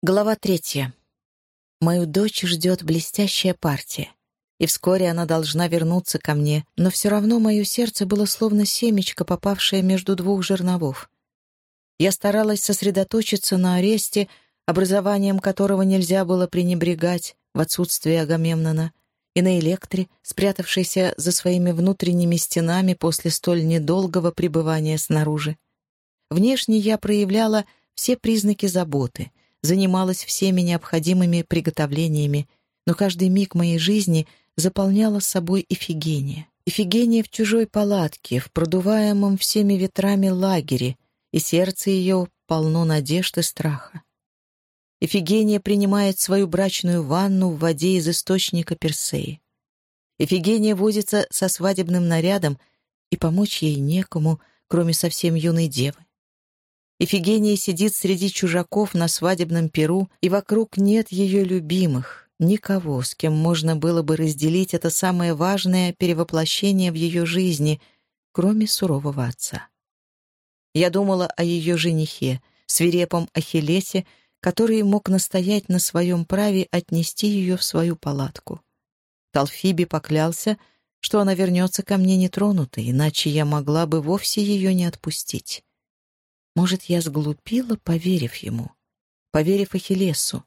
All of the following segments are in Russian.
Глава третья. Мою дочь ждет блестящая партия, и вскоре она должна вернуться ко мне, но все равно мое сердце было словно семечко, попавшее между двух жерновов. Я старалась сосредоточиться на аресте, образованием которого нельзя было пренебрегать в отсутствие Агамемнона, и на электре, спрятавшейся за своими внутренними стенами после столь недолгого пребывания снаружи. Внешне я проявляла все признаки заботы — занималась всеми необходимыми приготовлениями, но каждый миг моей жизни заполняла собой Ифигения. Ифигения в чужой палатке, в продуваемом всеми ветрами лагере, и сердце ее полно надежд и страха. Ифигения принимает свою брачную ванну в воде из источника Персеи. Ифигения возится со свадебным нарядом, и помочь ей некому, кроме совсем юной девы. Ифигения сидит среди чужаков на свадебном перу, и вокруг нет ее любимых, никого, с кем можно было бы разделить это самое важное перевоплощение в ее жизни, кроме сурового отца. Я думала о ее женихе, свирепом Ахиллесе, который мог настоять на своем праве отнести ее в свою палатку. Талфиби поклялся, что она вернется ко мне нетронутой, иначе я могла бы вовсе ее не отпустить. Может, я сглупила, поверив ему, поверив Ахиллесу.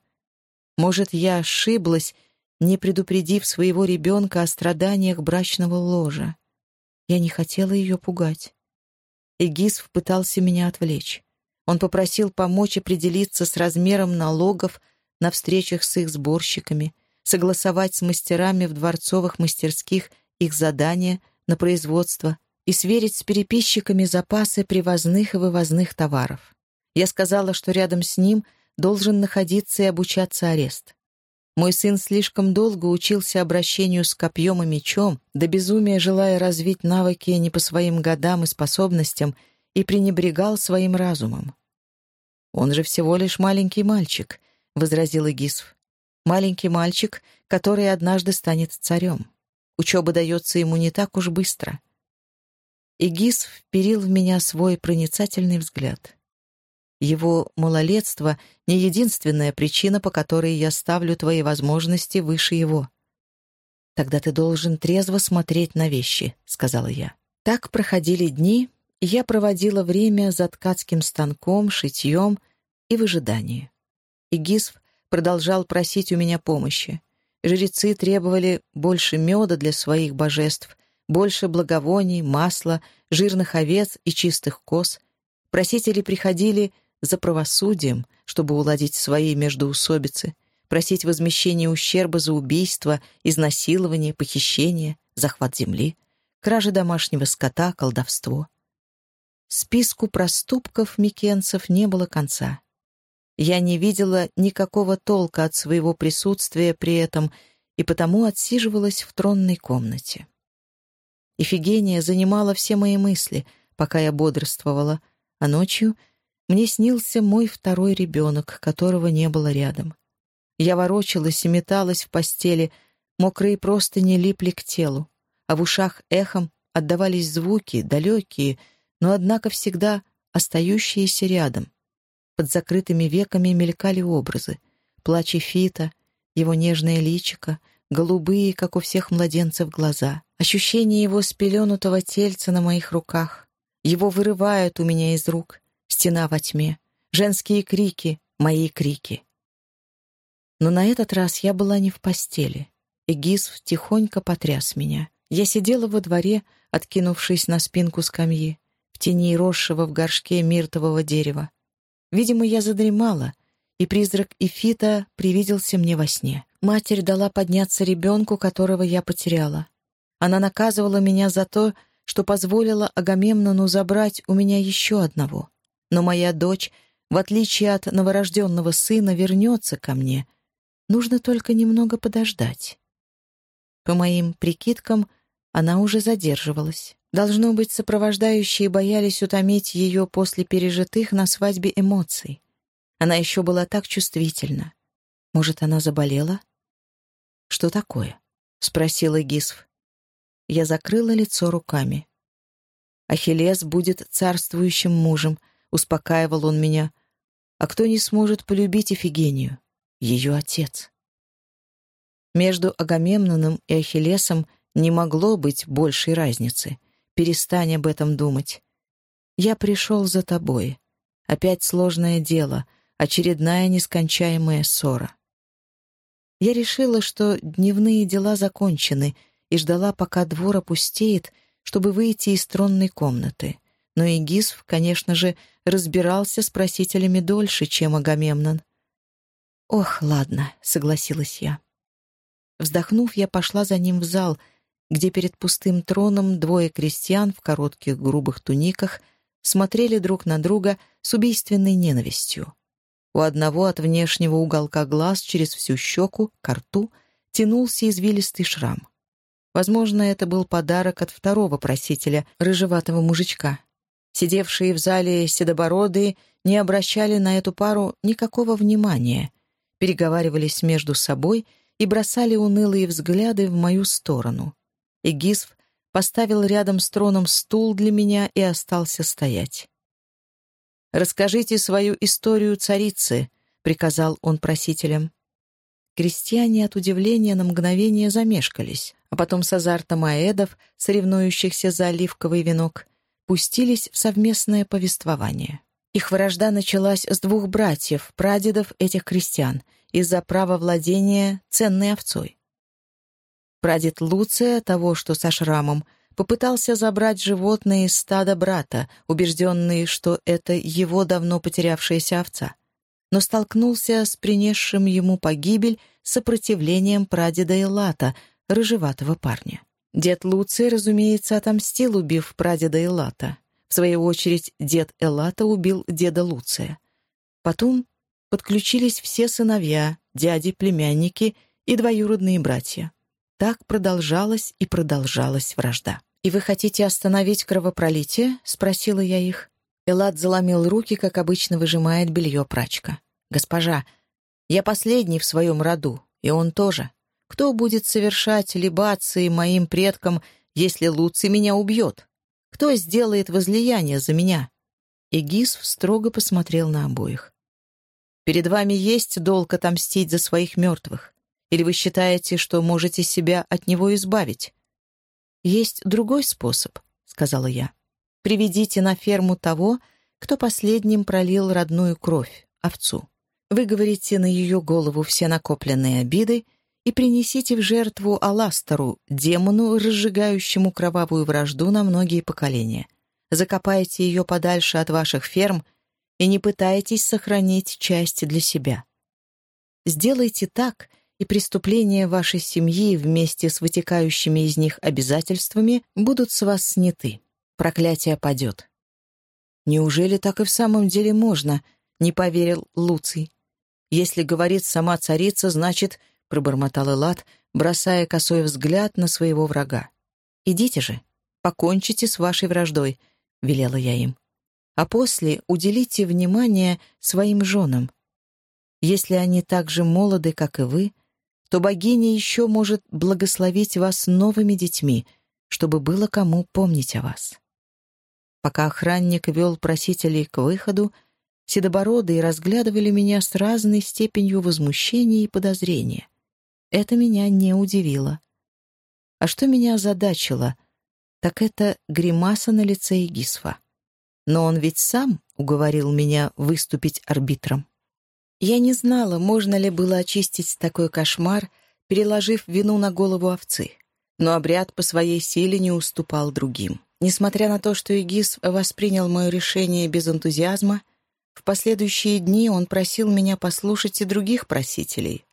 Может, я ошиблась, не предупредив своего ребенка о страданиях брачного ложа. Я не хотела ее пугать. Эгисф пытался меня отвлечь. Он попросил помочь определиться с размером налогов на встречах с их сборщиками, согласовать с мастерами в дворцовых мастерских их задания на производство и сверить с переписчиками запасы привозных и вывозных товаров. Я сказала, что рядом с ним должен находиться и обучаться арест. Мой сын слишком долго учился обращению с копьем и мечом, до безумия желая развить навыки не по своим годам и способностям, и пренебрегал своим разумом. «Он же всего лишь маленький мальчик», — возразил Игисф. «Маленький мальчик, который однажды станет царем. Учеба дается ему не так уж быстро и Гис вперил в меня свой проницательный взгляд. Его малолетство — не единственная причина, по которой я ставлю твои возможности выше его. «Тогда ты должен трезво смотреть на вещи», — сказала я. Так проходили дни, и я проводила время за ткацким станком, шитьем и в ожидании. И Гисв продолжал просить у меня помощи. Жрецы требовали больше меда для своих божеств, больше благовоний, масла, жирных овец и чистых коз. Просители приходили за правосудием, чтобы уладить свои междоусобицы, просить возмещения ущерба за убийство, изнасилование, похищение, захват земли, кражи домашнего скота, колдовство. Списку проступков микенцев не было конца. Я не видела никакого толка от своего присутствия при этом и потому отсиживалась в тронной комнате. Ифигения занимала все мои мысли, пока я бодрствовала, а ночью мне снился мой второй ребенок, которого не было рядом. Я ворочалась и металась в постели, мокрые простыни липли к телу, а в ушах эхом отдавались звуки, далекие, но, однако, всегда остающиеся рядом. Под закрытыми веками мелькали образы. Плач Фита, его нежное личико, голубые, как у всех младенцев, глаза. Ощущение его спеленутого тельца на моих руках. Его вырывают у меня из рук. Стена во тьме. Женские крики, мои крики. Но на этот раз я была не в постели. Эгисф тихонько потряс меня. Я сидела во дворе, откинувшись на спинку скамьи, в тени росшего в горшке миртового дерева. Видимо, я задремала, и призрак Ифита привиделся мне во сне. Матерь дала подняться ребенку, которого я потеряла. Она наказывала меня за то, что позволила Агамемнону забрать у меня еще одного. Но моя дочь, в отличие от новорожденного сына, вернется ко мне. Нужно только немного подождать. По моим прикидкам, она уже задерживалась. Должно быть, сопровождающие боялись утомить ее после пережитых на свадьбе эмоций. Она еще была так чувствительна. Может, она заболела? «Что такое?» — спросила Гисф. Я закрыла лицо руками. «Ахиллес будет царствующим мужем», — успокаивал он меня. А кто не сможет полюбить Эфигению? Ее отец. Между Агамемноном и Ахиллесом не могло быть большей разницы. Перестань об этом думать. Я пришел за тобой. Опять сложное дело, очередная нескончаемая ссора. Я решила, что дневные дела закончены, и ждала, пока двор опустеет, чтобы выйти из тронной комнаты. Но и Гисв, конечно же, разбирался с просителями дольше, чем Агамемнон. «Ох, ладно», — согласилась я. Вздохнув, я пошла за ним в зал, где перед пустым троном двое крестьян в коротких грубых туниках смотрели друг на друга с убийственной ненавистью. У одного от внешнего уголка глаз через всю щеку, к рту, тянулся извилистый шрам. Возможно, это был подарок от второго просителя, рыжеватого мужичка. Сидевшие в зале седобородые не обращали на эту пару никакого внимания, переговаривались между собой и бросали унылые взгляды в мою сторону. И Гисв поставил рядом с троном стул для меня и остался стоять. «Расскажите свою историю царицы», — приказал он просителям. Крестьяне от удивления на мгновение замешкались, а потом с азартом аэдов, соревнующихся за оливковый венок, пустились в совместное повествование. Их вражда началась с двух братьев, прадедов этих крестьян, из-за права владения ценной овцой. Прадед Луция, того, что со шрамом, попытался забрать животное из стада брата, убежденный, что это его давно потерявшаяся овца, но столкнулся с принесшим ему погибель сопротивлением прадеда Элата, рыжеватого парня. Дед Луций, разумеется, отомстил, убив прадеда Элата. В свою очередь, дед Элата убил деда Луция. Потом подключились все сыновья, дяди, племянники и двоюродные братья. Так продолжалась и продолжалась вражда. «И вы хотите остановить кровопролитие?» — спросила я их. Элат заломил руки, как обычно выжимает белье прачка. «Госпожа, я последний в своем роду, и он тоже. Кто будет совершать либации моим предкам, если Луций меня убьет? Кто сделает возлияние за меня?» И Гисв строго посмотрел на обоих. «Перед вами есть долг отомстить за своих мертвых. Или вы считаете, что можете себя от него избавить?» «Есть другой способ», — сказала я. «Приведите на ферму того, кто последним пролил родную кровь, овцу. Выговорите на ее голову все накопленные обиды — и принесите в жертву Аластору, демону, разжигающему кровавую вражду на многие поколения. Закопайте ее подальше от ваших ферм и не пытайтесь сохранить части для себя. Сделайте так, и преступления вашей семьи вместе с вытекающими из них обязательствами будут с вас сняты. Проклятие падет. «Неужели так и в самом деле можно?» — не поверил Луций. «Если говорит сама царица, значит, пробормотал Элат, бросая косой взгляд на своего врага. «Идите же, покончите с вашей враждой», — велела я им. «А после уделите внимание своим женам. Если они так же молоды, как и вы, то богиня еще может благословить вас новыми детьми, чтобы было кому помнить о вас». Пока охранник вел просителей к выходу, седобородые разглядывали меня с разной степенью возмущения и подозрения. Это меня не удивило. А что меня озадачило, так это гримаса на лице Игисфа. Но он ведь сам уговорил меня выступить арбитром. Я не знала, можно ли было очистить такой кошмар, переложив вину на голову овцы. Но обряд по своей силе не уступал другим. Несмотря на то, что Игис воспринял мое решение без энтузиазма, в последующие дни он просил меня послушать и других просителей,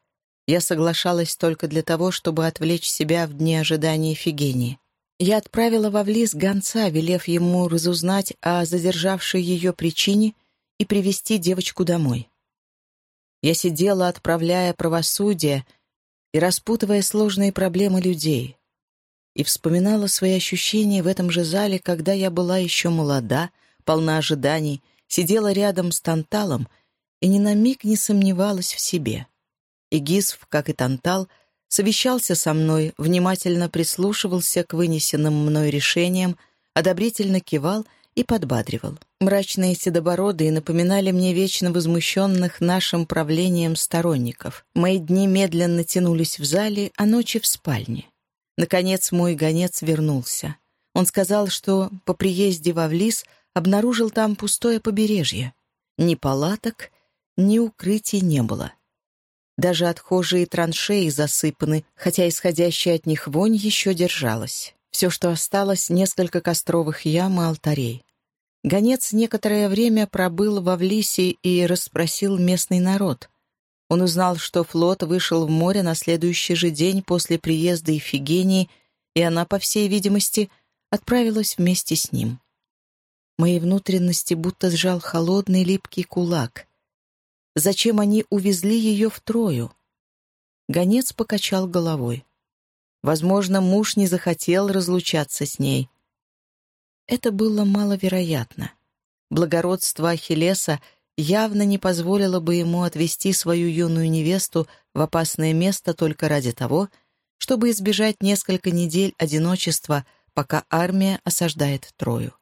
я соглашалась только для того, чтобы отвлечь себя в дни ожидания Фигении. Я отправила во Влис гонца, велев ему разузнать о задержавшей ее причине и привести девочку домой. Я сидела, отправляя правосудие и распутывая сложные проблемы людей, и вспоминала свои ощущения в этом же зале, когда я была еще молода, полна ожиданий, сидела рядом с Танталом и ни на миг не сомневалась в себе. И Гисв, как и Тантал, совещался со мной, внимательно прислушивался к вынесенным мной решениям, одобрительно кивал и подбадривал. Мрачные седобородые напоминали мне вечно возмущенных нашим правлением сторонников. Мои дни медленно тянулись в зале, а ночи в спальне. Наконец мой гонец вернулся. Он сказал, что по приезде в Авлис обнаружил там пустое побережье. Ни палаток, ни укрытий не было. Даже отхожие траншеи засыпаны, хотя исходящая от них вонь еще держалась. Все, что осталось, несколько костровых ям и алтарей. Гонец некоторое время пробыл во Влисе и расспросил местный народ. Он узнал, что флот вышел в море на следующий же день после приезда Ифигении, и она, по всей видимости, отправилась вместе с ним. Мои внутренности будто сжал холодный липкий кулак. Зачем они увезли ее в Трою? Гонец покачал головой. Возможно, муж не захотел разлучаться с ней. Это было маловероятно. Благородство Ахиллеса явно не позволило бы ему отвести свою юную невесту в опасное место только ради того, чтобы избежать несколько недель одиночества, пока армия осаждает Трою.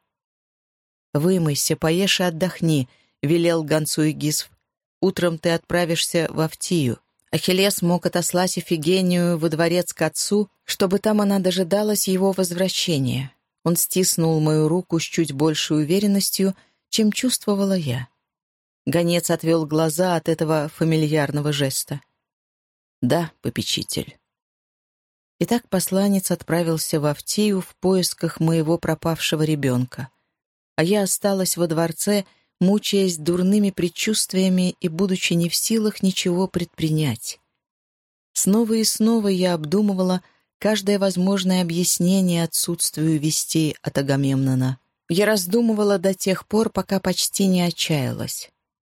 «Вымойся, поешь и отдохни», — велел гонцу Игисв. «Утром ты отправишься в Автию». Ахиллес мог отослать Ифигению во дворец к отцу, чтобы там она дожидалась его возвращения. Он стиснул мою руку с чуть большей уверенностью, чем чувствовала я. Гонец отвел глаза от этого фамильярного жеста. «Да, попечитель». Итак, посланец отправился в Автию в поисках моего пропавшего ребенка а я осталась во дворце, мучаясь дурными предчувствиями и будучи не в силах ничего предпринять. Снова и снова я обдумывала каждое возможное объяснение отсутствию вестей от Агамемнона. Я раздумывала до тех пор, пока почти не отчаялась.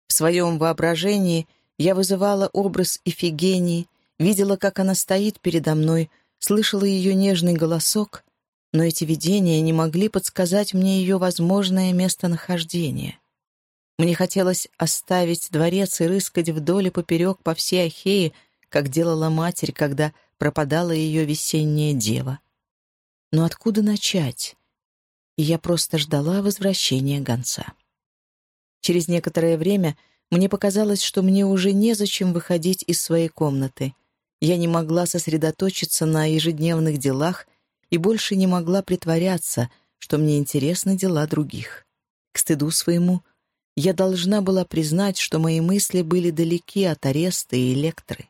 В своем воображении я вызывала образ Ифигении, видела, как она стоит передо мной, слышала ее нежный голосок, но эти видения не могли подсказать мне ее возможное местонахождение. Мне хотелось оставить дворец и рыскать вдоль и поперек по всей Ахее, как делала матерь, когда пропадала ее весенняя дева. Но откуда начать? И я просто ждала возвращения гонца. Через некоторое время мне показалось, что мне уже незачем выходить из своей комнаты. Я не могла сосредоточиться на ежедневных делах и больше не могла притворяться, что мне интересны дела других. К стыду своему, я должна была признать, что мои мысли были далеки от ареста и электры.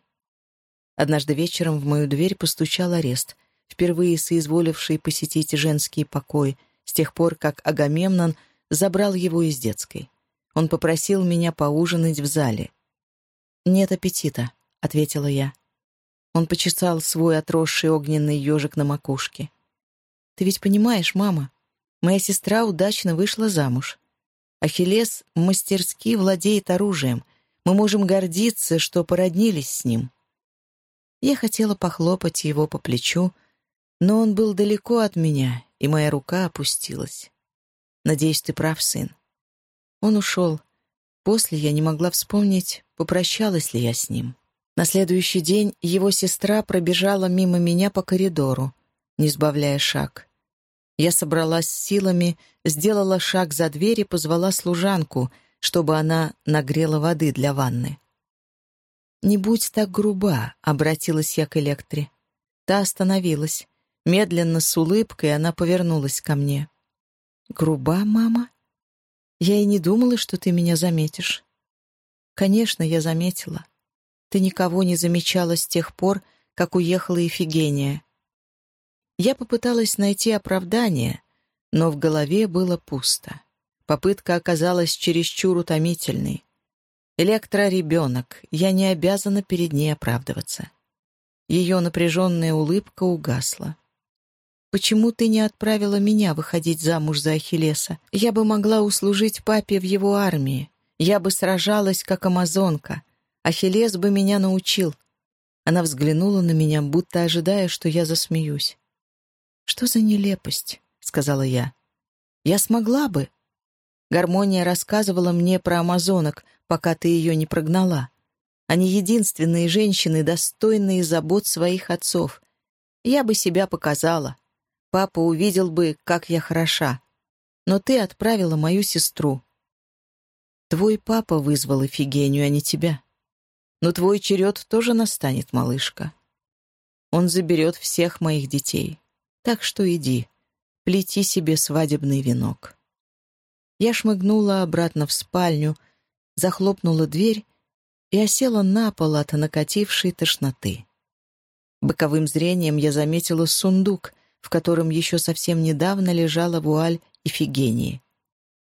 Однажды вечером в мою дверь постучал арест, впервые соизволивший посетить женский покой, с тех пор, как Агамемнон забрал его из детской. Он попросил меня поужинать в зале. «Нет аппетита», — ответила я. Он почесал свой отросший огненный ежик на макушке. «Ты ведь понимаешь, мама, моя сестра удачно вышла замуж. Ахиллес мастерски владеет оружием. Мы можем гордиться, что породнились с ним». Я хотела похлопать его по плечу, но он был далеко от меня, и моя рука опустилась. «Надеюсь, ты прав, сын». Он ушел. После я не могла вспомнить, попрощалась ли я с ним. На следующий день его сестра пробежала мимо меня по коридору, не сбавляя шаг. Я собралась силами, сделала шаг за дверь и позвала служанку, чтобы она нагрела воды для ванны. «Не будь так груба», — обратилась я к Электре. Та остановилась. Медленно, с улыбкой, она повернулась ко мне. «Груба, мама? Я и не думала, что ты меня заметишь». «Конечно, я заметила. Ты никого не замечала с тех пор, как уехала Ефигения. Я попыталась найти оправдание, но в голове было пусто. Попытка оказалась чересчур утомительной. Электра — ребенок, я не обязана перед ней оправдываться. Ее напряженная улыбка угасла. «Почему ты не отправила меня выходить замуж за Ахиллеса? Я бы могла услужить папе в его армии. Я бы сражалась, как амазонка. Ахиллес бы меня научил. Она взглянула на меня, будто ожидая, что я засмеюсь. «Что за нелепость?» — сказала я. «Я смогла бы». Гармония рассказывала мне про амазонок, пока ты ее не прогнала. Они единственные женщины, достойные забот своих отцов. Я бы себя показала. Папа увидел бы, как я хороша. но ты отправила мою сестру. Твой папа вызвал Эфигению, а не тебя. Но твой черед тоже настанет, малышка. Он заберет всех моих детей. Так что иди, плети себе свадебный венок. Я шмыгнула обратно в спальню, захлопнула дверь и осела на пол от накатившей тошноты. Боковым зрением я заметила сундук, в котором еще совсем недавно лежала вуаль Ифигении.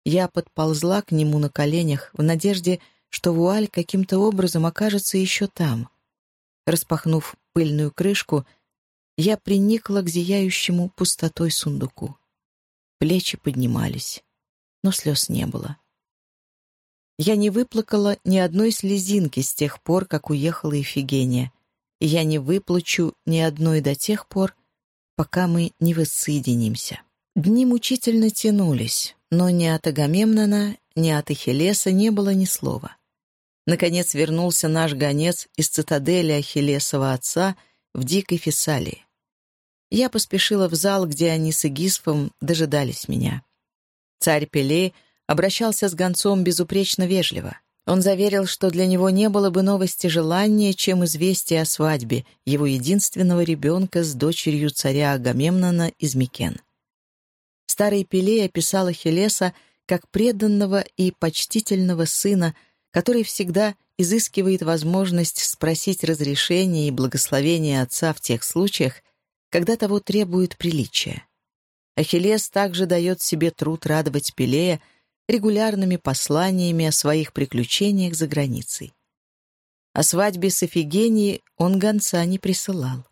Я подползла к нему на коленях в надежде, что вуаль каким-то образом окажется еще там. Распахнув пыльную крышку, я приникла к зияющему пустотой сундуку. Плечи поднимались, но слез не было. Я не выплакала ни одной слезинки с тех пор, как уехала Ифигения, и я не выплачу ни одной до тех пор, пока мы не воссоединимся. Дни мучительно тянулись, но ни от Агамемнона, ни от Ахиллеса не было ни слова. Наконец вернулся наш гонец из цитадели Ахиллесова отца в дикой Фессалии. Я поспешила в зал, где они с Эгисфом дожидались меня. Царь Пелей обращался с гонцом безупречно вежливо. Он заверил, что для него не было бы новости желания, чем известие о свадьбе его единственного ребенка с дочерью царя Агамемнона из Микен. Старый Пелей описал Ахиллеса как преданного и почтительного сына, который всегда изыскивает возможность спросить разрешения и благословения отца в тех случаях, когда того требует приличия. Ахиллес также дает себе труд радовать Пелея регулярными посланиями о своих приключениях за границей. О свадьбе с Эфигенией он гонца не присылал.